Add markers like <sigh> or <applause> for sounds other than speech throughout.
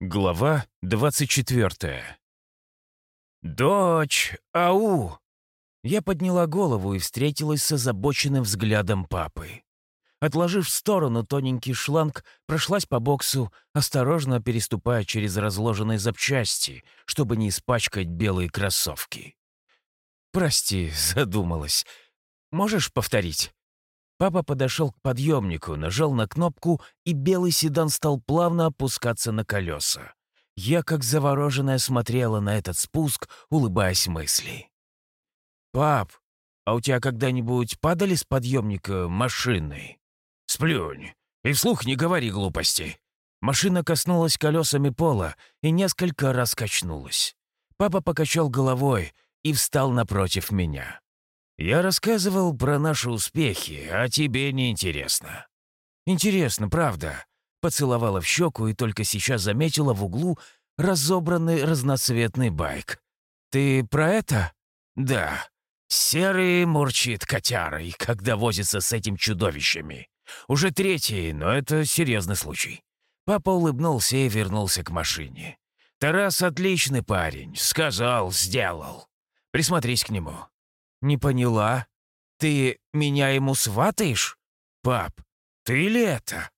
Глава 24. «Дочь! Ау!» Я подняла голову и встретилась с озабоченным взглядом папы. Отложив в сторону тоненький шланг, прошлась по боксу, осторожно переступая через разложенные запчасти, чтобы не испачкать белые кроссовки. «Прости, <laughs> задумалась. Можешь повторить?» Папа подошел к подъемнику, нажал на кнопку, и белый седан стал плавно опускаться на колеса. Я, как завороженная, смотрела на этот спуск, улыбаясь мысли. «Пап, а у тебя когда-нибудь падали с подъемника машины?» «Сплюнь и вслух не говори глупости». Машина коснулась колесами пола и несколько раз качнулась. Папа покачал головой и встал напротив меня. Я рассказывал про наши успехи, а тебе не интересно. Интересно, правда. Поцеловала в щеку и только сейчас заметила в углу разобранный разноцветный байк. Ты про это? Да. Серый мурчит котярой, когда возится с этим чудовищами. Уже третий, но это серьезный случай. Папа улыбнулся и вернулся к машине. «Тарас отличный парень. Сказал, сделал. Присмотрись к нему. «Не поняла. Ты меня ему сватаешь? Пап, ты ли это?»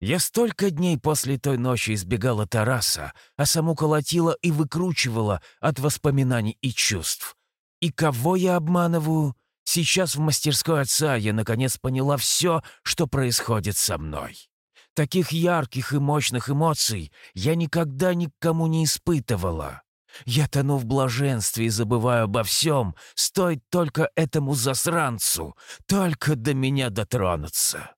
Я столько дней после той ночи избегала Тараса, а саму колотила и выкручивала от воспоминаний и чувств. И кого я обманываю? Сейчас в мастерской отца я наконец поняла все, что происходит со мной. Таких ярких и мощных эмоций я никогда никому не испытывала. Я тону в блаженстве и забываю обо всем, стоит только этому засранцу, только до меня дотронуться.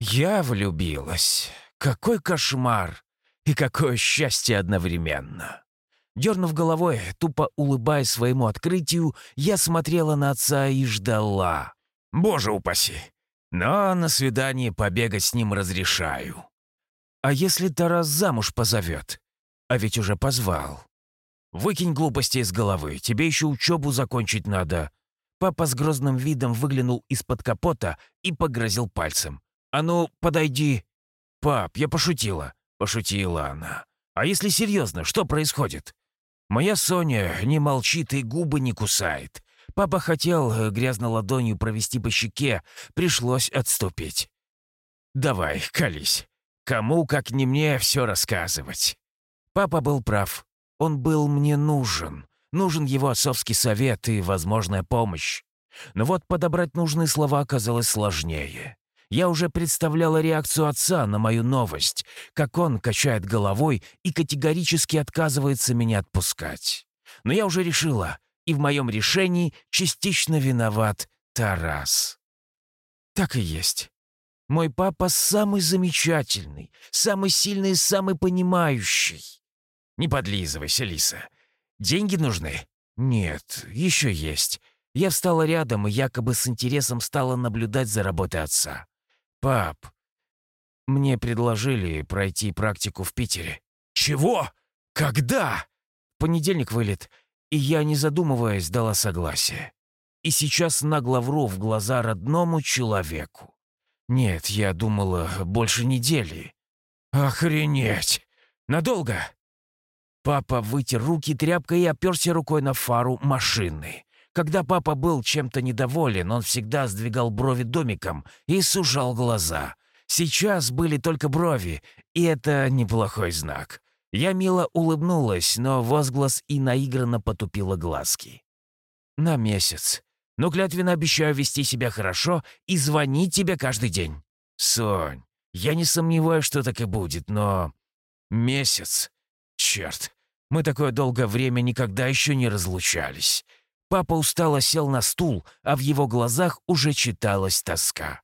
Я влюбилась. Какой кошмар и какое счастье одновременно. Дернув головой, тупо улыбаясь своему открытию, я смотрела на отца и ждала. Боже упаси! Но на свидание побегать с ним разрешаю. А если Тарас замуж позовет? А ведь уже позвал. Выкинь глупости из головы, тебе еще учебу закончить надо». Папа с грозным видом выглянул из-под капота и погрозил пальцем. «А ну, подойди!» «Пап, я пошутила!» Пошутила она. «А если серьезно, что происходит?» «Моя Соня не молчит и губы не кусает. Папа хотел э, грязно ладонью провести по щеке, пришлось отступить. «Давай, колись. Кому, как не мне, все рассказывать?» Папа был прав. Он был мне нужен. Нужен его отцовский совет и возможная помощь. Но вот подобрать нужные слова оказалось сложнее. Я уже представляла реакцию отца на мою новость, как он качает головой и категорически отказывается меня отпускать. Но я уже решила, и в моем решении частично виноват Тарас. Так и есть. Мой папа самый замечательный, самый сильный и самый понимающий. «Не подлизывайся, Лиса. Деньги нужны?» «Нет, еще есть». Я встала рядом и якобы с интересом стала наблюдать за работой отца. «Пап, мне предложили пройти практику в Питере». «Чего? Когда?» понедельник вылет, и я, не задумываясь, дала согласие. И сейчас нагло вру в глаза родному человеку. Нет, я думала, больше недели. «Охренеть! Надолго?» Папа вытер руки тряпкой и оперся рукой на фару машины. Когда папа был чем-то недоволен, он всегда сдвигал брови домиком и сужал глаза. Сейчас были только брови, и это неплохой знак. Я мило улыбнулась, но возглас и наигранно потупила глазки. «На месяц. Но клятвенно обещаю вести себя хорошо и звонить тебе каждый день. Сонь, я не сомневаюсь, что так и будет, но... Месяц. Черт, мы такое долгое время никогда еще не разлучались. Папа устало сел на стул, а в его глазах уже читалась тоска.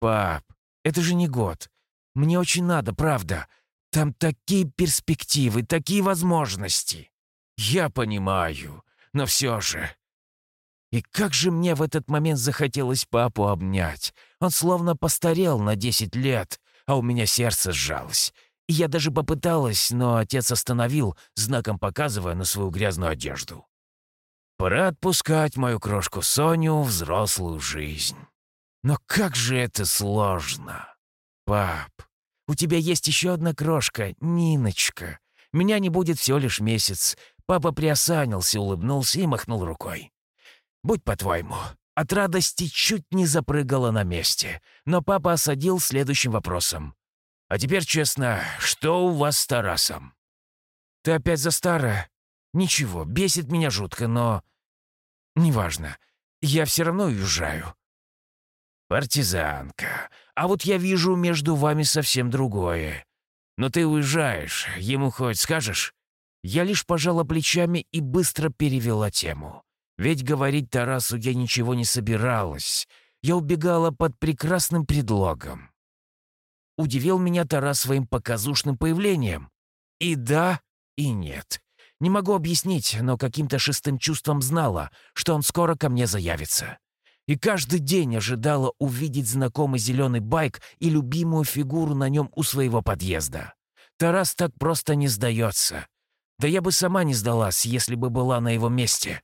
«Пап, это же не год. Мне очень надо, правда. Там такие перспективы, такие возможности». «Я понимаю, но все же...» И как же мне в этот момент захотелось папу обнять. Он словно постарел на десять лет, а у меня сердце сжалось. Я даже попыталась, но отец остановил, знаком показывая на свою грязную одежду. Пора отпускать мою крошку Соню в взрослую жизнь. Но как же это сложно. Пап, У тебя есть еще одна крошка, Ниночка. Меня не будет всего лишь месяц. Папа приосанился, улыбнулся и махнул рукой. Будь по-твоему. От радости чуть не запрыгала на месте, но папа осадил следующим вопросом. «А теперь честно, что у вас с Тарасом?» «Ты опять за старое?» «Ничего, бесит меня жутко, но...» «Неважно. Я все равно уезжаю». «Партизанка. А вот я вижу между вами совсем другое. Но ты уезжаешь, ему хоть скажешь?» Я лишь пожала плечами и быстро перевела тему. Ведь говорить Тарасу я ничего не собиралась. Я убегала под прекрасным предлогом. Удивил меня Тарас своим показушным появлением. И да, и нет. Не могу объяснить, но каким-то шестым чувством знала, что он скоро ко мне заявится. И каждый день ожидала увидеть знакомый зеленый байк и любимую фигуру на нем у своего подъезда. Тарас так просто не сдается. Да я бы сама не сдалась, если бы была на его месте.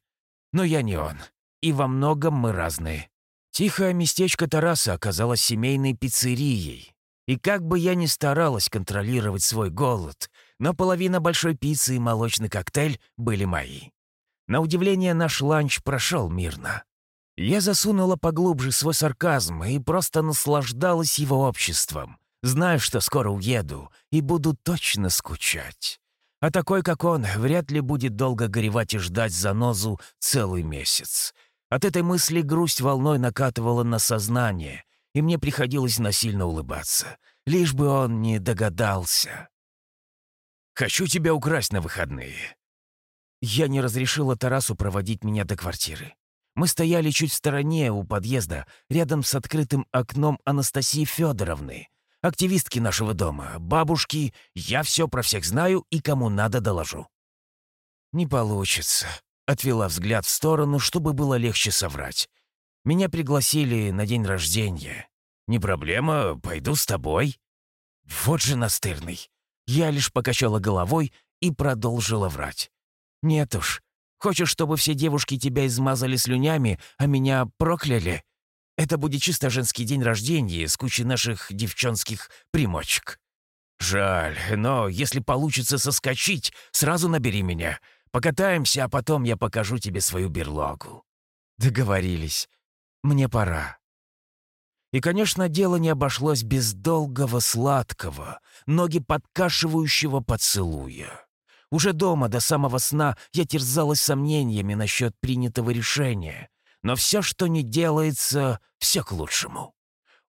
Но я не он. И во многом мы разные. Тихое местечко Тараса оказалось семейной пиццерией. И как бы я ни старалась контролировать свой голод, но половина большой пиццы и молочный коктейль были мои. На удивление, наш ланч прошел мирно. Я засунула поглубже свой сарказм и просто наслаждалась его обществом, зная, что скоро уеду и буду точно скучать. А такой, как он, вряд ли будет долго горевать и ждать занозу целый месяц. От этой мысли грусть волной накатывала на сознание, и мне приходилось насильно улыбаться, лишь бы он не догадался. Хочу тебя украсть на выходные». Я не разрешила Тарасу проводить меня до квартиры. Мы стояли чуть в стороне у подъезда, рядом с открытым окном Анастасии Федоровны, активистки нашего дома, бабушки, я все про всех знаю и кому надо доложу. «Не получится», — отвела взгляд в сторону, чтобы было легче соврать. «Меня пригласили на день рождения. Не проблема, пойду с тобой». «Вот же настырный. Я лишь покачала головой и продолжила врать. «Нет уж. Хочешь, чтобы все девушки тебя измазали слюнями, а меня прокляли? Это будет чисто женский день рождения с кучей наших девчонских примочек. Жаль, но если получится соскочить, сразу набери меня. Покатаемся, а потом я покажу тебе свою берлогу». «Договорились. Мне пора». И, конечно, дело не обошлось без долгого сладкого, ноги подкашивающего поцелуя. Уже дома до самого сна я терзалась сомнениями насчет принятого решения. Но все, что не делается, все к лучшему.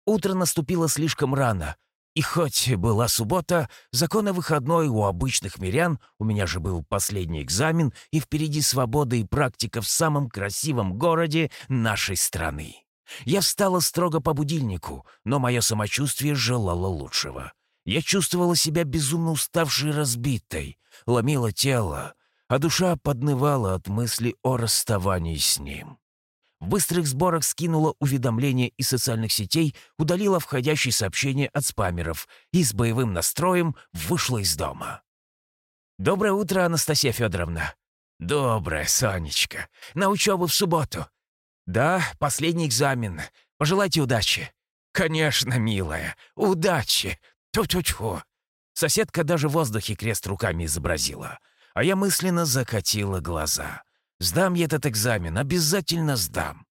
Утро наступило слишком рано, и хоть была суббота, закон о выходной у обычных мирян, у меня же был последний экзамен, и впереди свобода и практика в самом красивом городе нашей страны. Я встала строго по будильнику, но мое самочувствие желало лучшего. Я чувствовала себя безумно уставшей и разбитой, ломила тело, а душа поднывала от мысли о расставании с ним. В быстрых сборах скинула уведомления из социальных сетей, удалила входящие сообщения от спамеров и с боевым настроем вышла из дома. «Доброе утро, Анастасия Федоровна!» «Доброе, Сонечка! На учебу в субботу! «Да, последний экзамен. Пожелайте удачи». «Конечно, милая, удачи! Тьфу-тьфу-тьфу!» Соседка даже в воздухе крест руками изобразила, а я мысленно закатила глаза. «Сдам я этот экзамен, обязательно сдам!»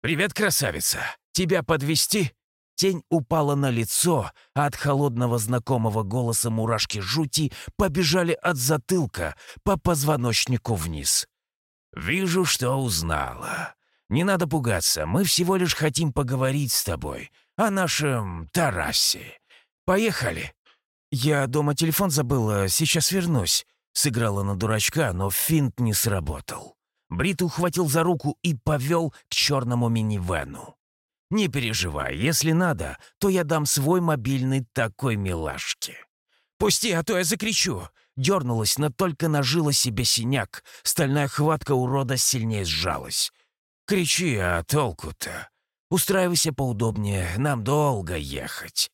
«Привет, красавица! Тебя подвести? Тень упала на лицо, а от холодного знакомого голоса мурашки жути побежали от затылка по позвоночнику вниз. «Вижу, что узнала. Не надо пугаться, мы всего лишь хотим поговорить с тобой о нашем Тарасе. Поехали!» «Я дома телефон забыла, сейчас вернусь», — сыграла на дурачка, но финт не сработал. Брит ухватил за руку и повел к черному минивену. «Не переживай, если надо, то я дам свой мобильный такой милашке». «Пусти, а то я закричу!» Дернулась, но только нажила себе синяк. Стальная хватка урода сильнее сжалась. «Кричи, а толку-то? Устраивайся поудобнее, нам долго ехать.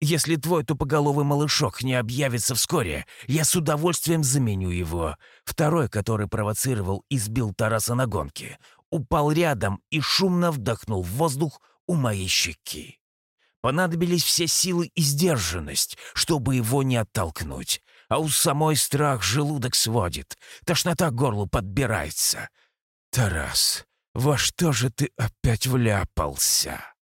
Если твой тупоголовый малышок не объявится вскоре, я с удовольствием заменю его. Второй, который провоцировал и сбил Тараса на гонке, упал рядом и шумно вдохнул в воздух у моей щеки. Понадобились все силы и сдержанность, чтобы его не оттолкнуть. А у самой страх желудок сводит, тошнота горлу подбирается. «Тарас, во что же ты опять вляпался?»